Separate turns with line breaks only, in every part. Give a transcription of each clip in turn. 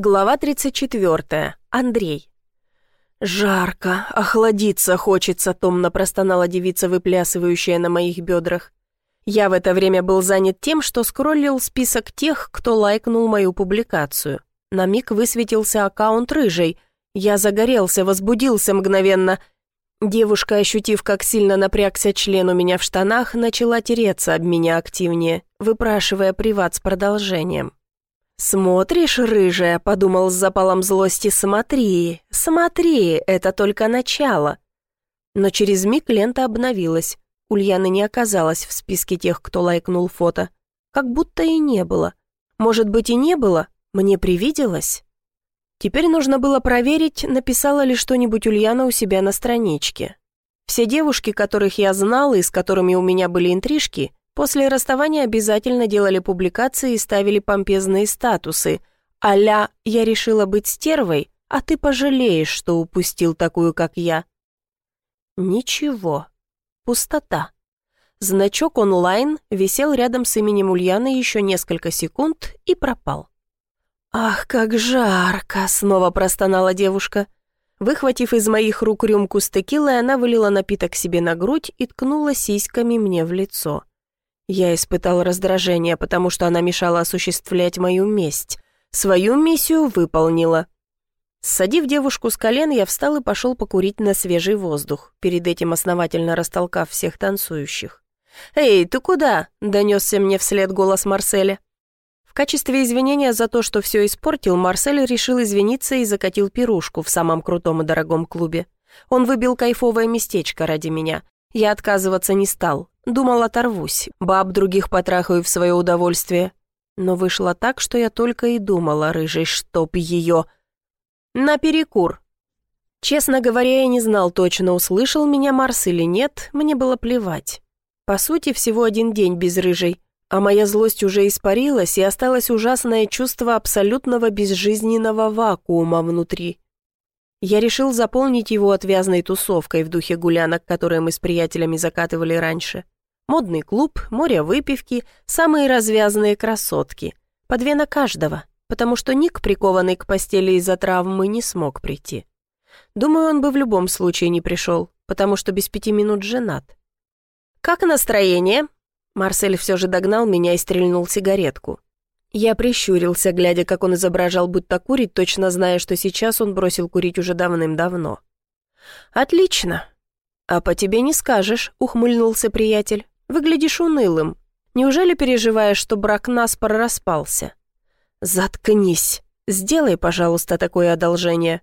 Глава 34. Андрей. «Жарко, охладиться хочется», — томно простонала девица, выплясывающая на моих бедрах. Я в это время был занят тем, что скроллил список тех, кто лайкнул мою публикацию. На миг высветился аккаунт рыжий. Я загорелся, возбудился мгновенно. Девушка, ощутив, как сильно напрягся член у меня в штанах, начала тереться об меня активнее, выпрашивая приват с продолжением. «Смотришь, рыжая», — подумал с запалом злости, — «смотри, смотри, это только начало». Но через миг лента обновилась. Ульяны не оказалась в списке тех, кто лайкнул фото. Как будто и не было. Может быть, и не было? Мне привиделось? Теперь нужно было проверить, написала ли что-нибудь Ульяна у себя на страничке. Все девушки, которых я знал и с которыми у меня были интрижки, После расставания обязательно делали публикации и ставили помпезные статусы. Аля «Я решила быть стервой, а ты пожалеешь, что упустил такую, как я». Ничего. Пустота. Значок онлайн висел рядом с именем Ульяны еще несколько секунд и пропал. «Ах, как жарко!» — снова простонала девушка. Выхватив из моих рук рюмку с текилой, она вылила напиток себе на грудь и ткнула сиськами мне в лицо. Я испытал раздражение, потому что она мешала осуществлять мою месть. Свою миссию выполнила. Садив девушку с колен, я встал и пошел покурить на свежий воздух, перед этим основательно растолкав всех танцующих. «Эй, ты куда?» — донесся мне вслед голос Марселя. В качестве извинения за то, что все испортил, Марсель решил извиниться и закатил пирушку в самом крутом и дорогом клубе. Он выбил кайфовое местечко ради меня. Я отказываться не стал. Думал, оторвусь, баб других потрахаю в свое удовольствие. Но вышло так, что я только и думала, рыжий, чтоб ее... На перекур. Честно говоря, я не знал точно, услышал меня Марс или нет, мне было плевать. По сути, всего один день без рыжей, а моя злость уже испарилась, и осталось ужасное чувство абсолютного безжизненного вакуума внутри. Я решил заполнить его отвязной тусовкой в духе гулянок, которые мы с приятелями закатывали раньше. Модный клуб, море выпивки, самые развязанные красотки. По две на каждого, потому что Ник, прикованный к постели из-за травмы, не смог прийти. Думаю, он бы в любом случае не пришел, потому что без пяти минут женат. «Как настроение?» Марсель все же догнал меня и стрельнул сигаретку. Я прищурился, глядя, как он изображал, будто курит, точно зная, что сейчас он бросил курить уже давным-давно. «Отлично!» «А по тебе не скажешь», — ухмыльнулся приятель. Выглядишь унылым. Неужели переживаешь, что брак наспор распался? Заткнись. Сделай, пожалуйста, такое одолжение.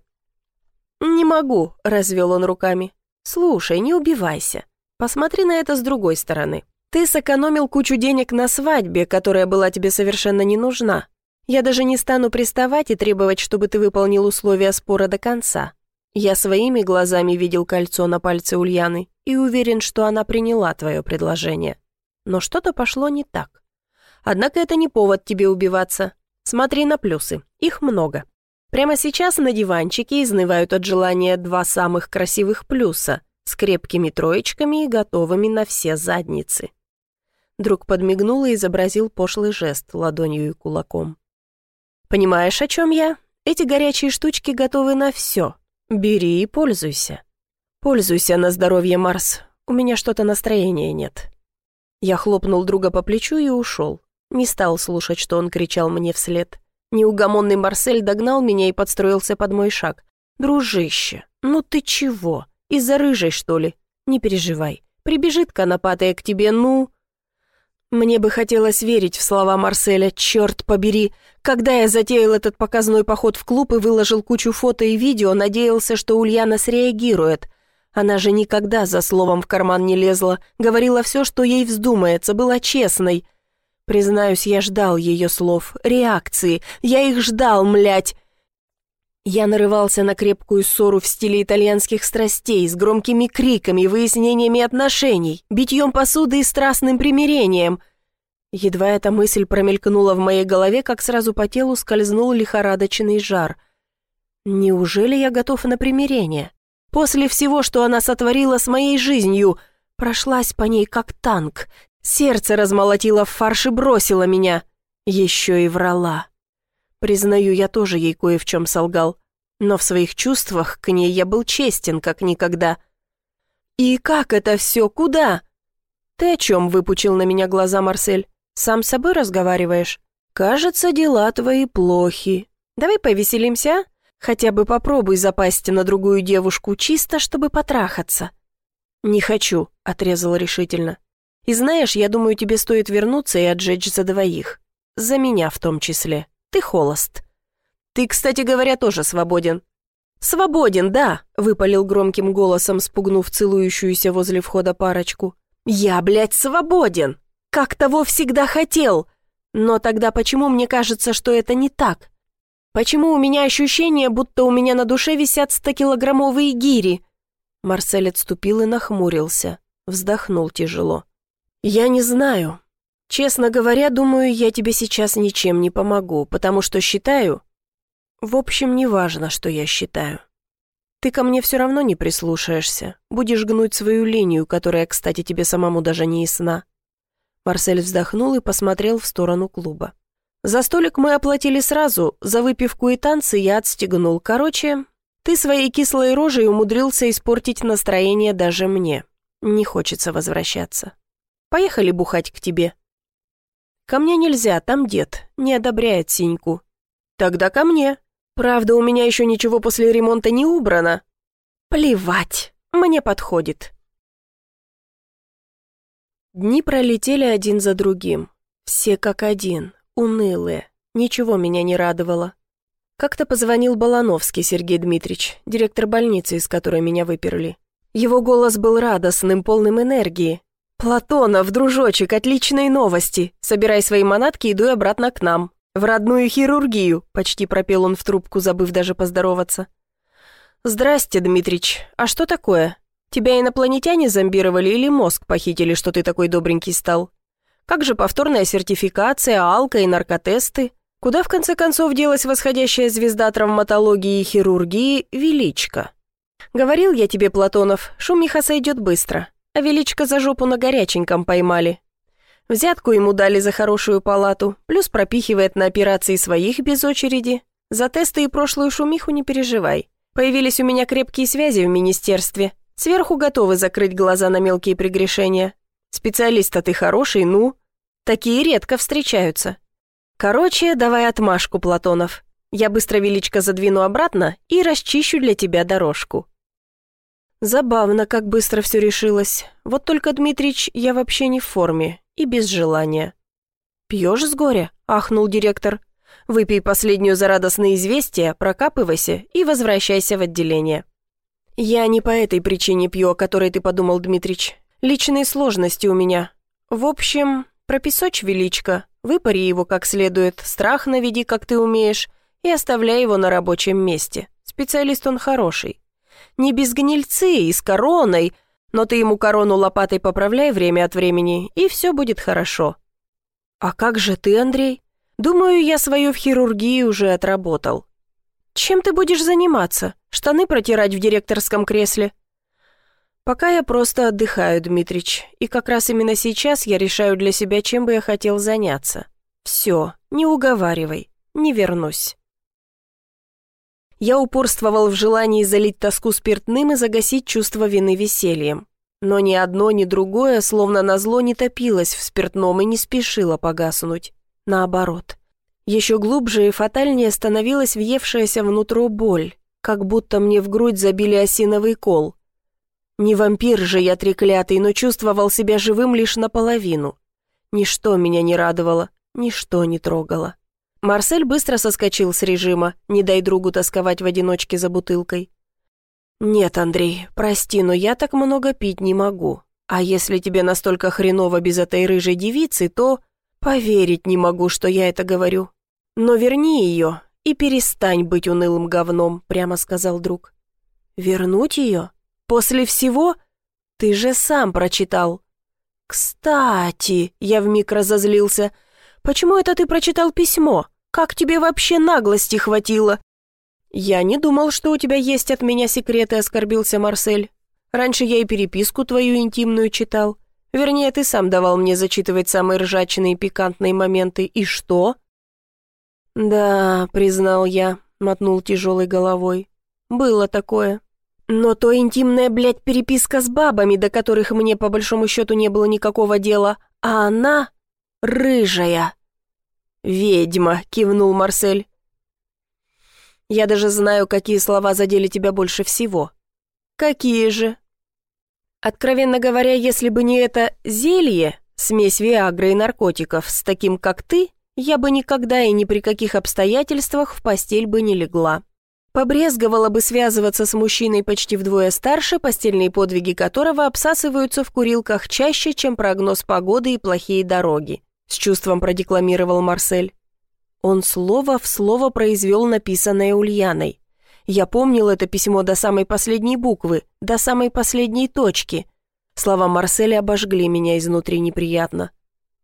Не могу, развел он руками. Слушай, не убивайся. Посмотри на это с другой стороны. Ты сэкономил кучу денег на свадьбе, которая была тебе совершенно не нужна. Я даже не стану приставать и требовать, чтобы ты выполнил условия спора до конца. Я своими глазами видел кольцо на пальце Ульяны и уверен, что она приняла твое предложение. Но что-то пошло не так. Однако это не повод тебе убиваться. Смотри на плюсы, их много. Прямо сейчас на диванчике изнывают от желания два самых красивых плюса с крепкими троечками и готовыми на все задницы. Друг подмигнул и изобразил пошлый жест ладонью и кулаком. «Понимаешь, о чем я? Эти горячие штучки готовы на все, «Бери и пользуйся. Пользуйся на здоровье, Марс. У меня что-то настроения нет». Я хлопнул друга по плечу и ушел. Не стал слушать, что он кричал мне вслед. Неугомонный Марсель догнал меня и подстроился под мой шаг. «Дружище, ну ты чего? Из-за рыжей, что ли? Не переживай. Прибежит конопатая к тебе, ну...» Мне бы хотелось верить в слова Марселя, черт побери. Когда я затеял этот показной поход в клуб и выложил кучу фото и видео, надеялся, что Ульяна среагирует. Она же никогда за словом в карман не лезла, говорила все, что ей вздумается, была честной. Признаюсь, я ждал ее слов, реакции. Я их ждал, млять. Я нарывался на крепкую ссору в стиле итальянских страстей с громкими криками, выяснениями отношений, битьем посуды и страстным примирением. Едва эта мысль промелькнула в моей голове, как сразу по телу скользнул лихорадочный жар. Неужели я готов на примирение? После всего, что она сотворила с моей жизнью, прошлась по ней как танк. Сердце размолотило в фарш и бросило меня. Еще и врала. Признаю, я тоже ей кое в чем солгал. Но в своих чувствах к ней я был честен, как никогда. «И как это все? Куда?» «Ты о чем?» — выпучил на меня глаза Марсель. «Сам с собой разговариваешь?» «Кажется, дела твои плохи. Давай повеселимся, а? Хотя бы попробуй запасть на другую девушку, чисто чтобы потрахаться». «Не хочу», — отрезал решительно. «И знаешь, я думаю, тебе стоит вернуться и отжечь за двоих. За меня в том числе. Ты холост». «Ты, кстати говоря, тоже свободен». «Свободен, да», — выпалил громким голосом, спугнув целующуюся возле входа парочку. «Я, блядь, свободен! Как того всегда хотел! Но тогда почему мне кажется, что это не так? Почему у меня ощущение, будто у меня на душе висят стокилограммовые гири?» Марсель отступил и нахмурился, вздохнул тяжело. «Я не знаю. Честно говоря, думаю, я тебе сейчас ничем не помогу, потому что считаю... В общем, не важно, что я считаю. Ты ко мне все равно не прислушаешься. Будешь гнуть свою линию, которая, кстати, тебе самому даже не ясна». Марсель вздохнул и посмотрел в сторону клуба. «За столик мы оплатили сразу, за выпивку и танцы я отстегнул. Короче, ты своей кислой рожей умудрился испортить настроение даже мне. Не хочется возвращаться. Поехали бухать к тебе». «Ко мне нельзя, там дед, не одобряет синьку». «Тогда ко мне», Правда, у меня еще ничего после ремонта не убрано. Плевать, мне подходит. Дни пролетели один за другим. Все как один, унылые. Ничего меня не радовало. Как-то позвонил Балановский Сергей Дмитриевич, директор больницы, из которой меня выперли. Его голос был радостным, полным энергии. «Платонов, дружочек, отличные новости. Собирай свои манатки, иду обратно к нам. «В родную хирургию», — почти пропел он в трубку, забыв даже поздороваться. «Здрасте, Дмитрич. А что такое? Тебя инопланетяне зомбировали или мозг похитили, что ты такой добренький стал? Как же повторная сертификация, алка и наркотесты? Куда, в конце концов, делась восходящая звезда травматологии и хирургии Величка? Говорил я тебе, Платонов, шумиха сойдет быстро, а Величка за жопу на горяченьком поймали. Взятку ему дали за хорошую палату, плюс пропихивает на операции своих без очереди. За тесты и прошлую шумиху не переживай. Появились у меня крепкие связи в министерстве. Сверху готовы закрыть глаза на мелкие прегрешения. Специалист-то ты хороший, ну? Такие редко встречаются. Короче, давай отмашку, Платонов. Я быстро величко задвину обратно и расчищу для тебя дорожку. Забавно, как быстро все решилось. Вот только, Дмитрич, я вообще не в форме и без желания. «Пьешь с горя?» – ахнул директор. «Выпей последнюю за радостное известие, прокапывайся и возвращайся в отделение». «Я не по этой причине пью, о которой ты подумал, Дмитрич. Личные сложности у меня. В общем, пропесочь величко, выпари его как следует, страх наведи, как ты умеешь, и оставляй его на рабочем месте. Специалист он хороший. Не без гнильцы и с короной – но ты ему корону лопатой поправляй время от времени, и все будет хорошо». «А как же ты, Андрей? Думаю, я свое в хирургии уже отработал». «Чем ты будешь заниматься? Штаны протирать в директорском кресле?» «Пока я просто отдыхаю, Дмитрич, и как раз именно сейчас я решаю для себя, чем бы я хотел заняться. Все, не уговаривай, не вернусь». Я упорствовал в желании залить тоску спиртным и загасить чувство вины весельем. Но ни одно, ни другое, словно назло, не топилось в спиртном и не спешило погаснуть. Наоборот. Еще глубже и фатальнее становилась въевшаяся внутрь боль, как будто мне в грудь забили осиновый кол. Не вампир же я треклятый, но чувствовал себя живым лишь наполовину. Ничто меня не радовало, ничто не трогало. Марсель быстро соскочил с режима, не дай другу тосковать в одиночке за бутылкой. «Нет, Андрей, прости, но я так много пить не могу. А если тебе настолько хреново без этой рыжей девицы, то поверить не могу, что я это говорю. Но верни ее и перестань быть унылым говном», прямо сказал друг. «Вернуть ее? После всего? Ты же сам прочитал». «Кстати», — я вмиг разозлился, — «почему это ты прочитал письмо?» Как тебе вообще наглости хватило?» «Я не думал, что у тебя есть от меня секреты», — оскорбился Марсель. «Раньше я и переписку твою интимную читал. Вернее, ты сам давал мне зачитывать самые ржачные и пикантные моменты. И что?» «Да», — признал я, — мотнул тяжелой головой. «Было такое. Но то интимная, блядь, переписка с бабами, до которых мне по большому счету не было никакого дела, а она рыжая». «Ведьма», — кивнул Марсель. «Я даже знаю, какие слова задели тебя больше всего». «Какие же?» «Откровенно говоря, если бы не это зелье, смесь виагры и наркотиков, с таким, как ты, я бы никогда и ни при каких обстоятельствах в постель бы не легла. Побрезговала бы связываться с мужчиной почти вдвое старше, постельные подвиги которого обсасываются в курилках чаще, чем прогноз погоды и плохие дороги», — с чувством продекламировал Марсель. Он слово в слово произвел написанное Ульяной. Я помнил это письмо до самой последней буквы, до самой последней точки. Слова Марселя обожгли меня изнутри неприятно.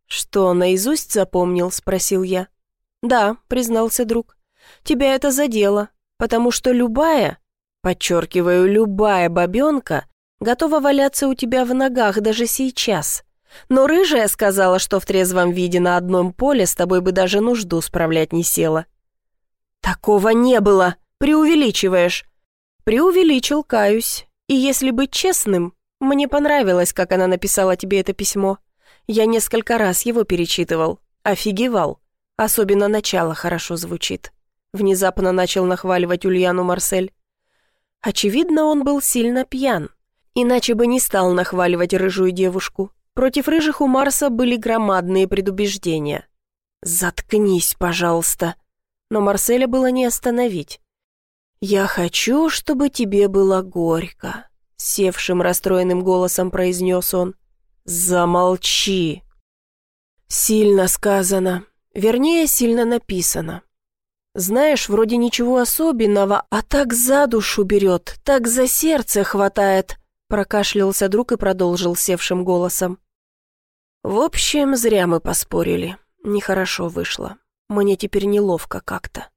«Что, наизусть запомнил?» — спросил я. «Да», — признался друг. «Тебя это задело, потому что любая, подчеркиваю, любая бабенка готова валяться у тебя в ногах даже сейчас. Но рыжая сказала, что в трезвом виде на одном поле с тобой бы даже нужду справлять не села». «Такого не было! Преувеличиваешь!» «Преувеличил, каюсь. И если быть честным, мне понравилось, как она написала тебе это письмо». Я несколько раз его перечитывал. Офигевал. Особенно начало хорошо звучит. Внезапно начал нахваливать Ульяну Марсель. Очевидно, он был сильно пьян. Иначе бы не стал нахваливать рыжую девушку. Против рыжих у Марса были громадные предубеждения. «Заткнись, пожалуйста». Но Марселя было не остановить. «Я хочу, чтобы тебе было горько», — севшим расстроенным голосом произнес он. «Замолчи!» Сильно сказано. Вернее, сильно написано. Знаешь, вроде ничего особенного, а так за душу берет, так за сердце хватает, прокашлялся друг и продолжил севшим голосом. В общем, зря мы поспорили. Нехорошо вышло. Мне теперь неловко как-то.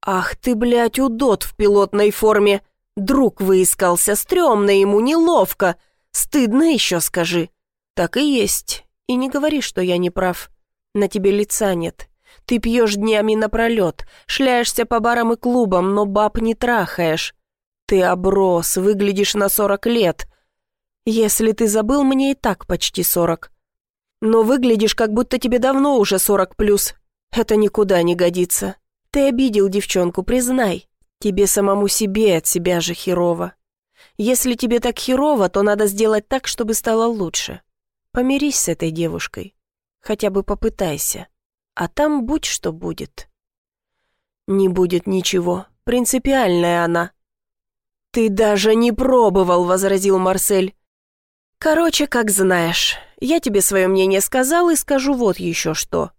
Ах ты, блядь, удот в пилотной форме! Друг выискался, стрёмно ему, неловко. Стыдно еще скажи. «Так и есть. И не говори, что я не прав. На тебе лица нет. Ты пьешь днями напролет, шляешься по барам и клубам, но баб не трахаешь. Ты оброс, выглядишь на сорок лет. Если ты забыл, мне и так почти сорок. Но выглядишь, как будто тебе давно уже сорок плюс. Это никуда не годится. Ты обидел девчонку, признай. Тебе самому себе от себя же херово. Если тебе так херово, то надо сделать так, чтобы стало лучше. Помирись с этой девушкой. Хотя бы попытайся. А там будь что будет. Не будет ничего. Принципиальная она. Ты даже не пробовал, возразил Марсель. Короче, как знаешь. Я тебе свое мнение сказал и скажу вот еще что.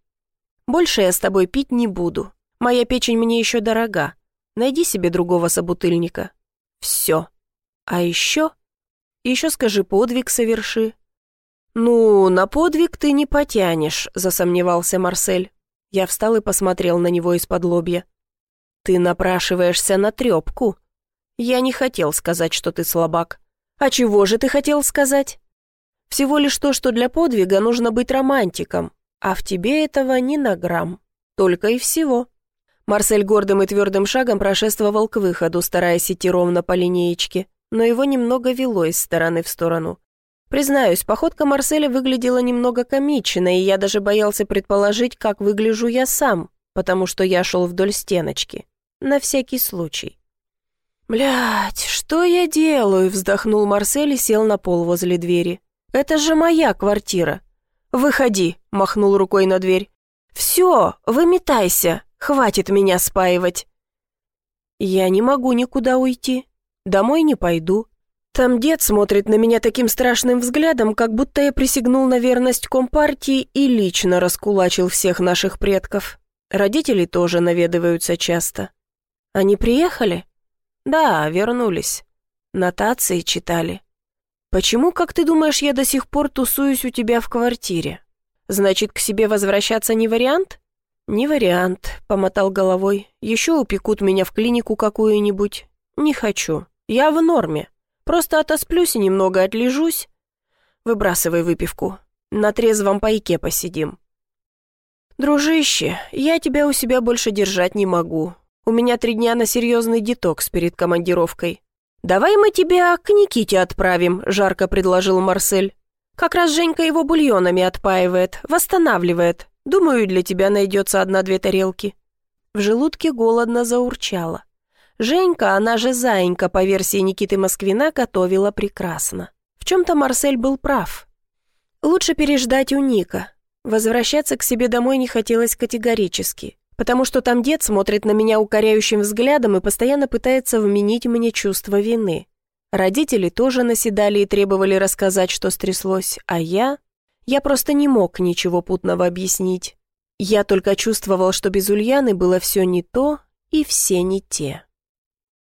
Больше я с тобой пить не буду. Моя печень мне еще дорога. Найди себе другого собутыльника. Все. А еще... Еще скажи подвиг соверши, «Ну, на подвиг ты не потянешь», — засомневался Марсель. Я встал и посмотрел на него из-под лобья. «Ты напрашиваешься на трепку. Я не хотел сказать, что ты слабак. А чего же ты хотел сказать? Всего лишь то, что для подвига нужно быть романтиком, а в тебе этого ни на грамм. Только и всего». Марсель гордым и твердым шагом прошествовал к выходу, стараясь идти ровно по линеечке, но его немного вело из стороны в сторону. Признаюсь, походка Марселя выглядела немного комично, и я даже боялся предположить, как выгляжу я сам, потому что я шел вдоль стеночки. На всякий случай. «Блядь, что я делаю?» — вздохнул Марсель и сел на пол возле двери. «Это же моя квартира». «Выходи», — махнул рукой на дверь. «Все, выметайся, хватит меня спаивать». «Я не могу никуда уйти. Домой не пойду, там дед смотрит на меня таким страшным взглядом, как будто я присягнул на верность Компартии и лично раскулачил всех наших предков. Родители тоже наведываются часто. Они приехали? Да, вернулись. Нотации читали. Почему, как ты думаешь, я до сих пор тусуюсь у тебя в квартире? Значит, к себе возвращаться не вариант? Не вариант, помотал головой. Еще упекут меня в клинику какую-нибудь. Не хочу. Я в норме. Просто отосплюсь и немного отлежусь. Выбрасывай выпивку. На трезвом пайке посидим». «Дружище, я тебя у себя больше держать не могу. У меня три дня на серьезный детокс перед командировкой. Давай мы тебя к Никите отправим», — жарко предложил Марсель. «Как раз Женька его бульонами отпаивает, восстанавливает. Думаю, для тебя найдется одна-две тарелки». В желудке голодно заурчало. Женька, она же Заинька, по версии Никиты Москвина, готовила прекрасно. В чем-то Марсель был прав. Лучше переждать у Ника. Возвращаться к себе домой не хотелось категорически потому что там дед смотрит на меня укоряющим взглядом и постоянно пытается вменить мне чувство вины. Родители тоже наседали и требовали рассказать, что стряслось, а я... Я просто не мог ничего путного объяснить. Я только чувствовал, что без Ульяны было все не то и все не те.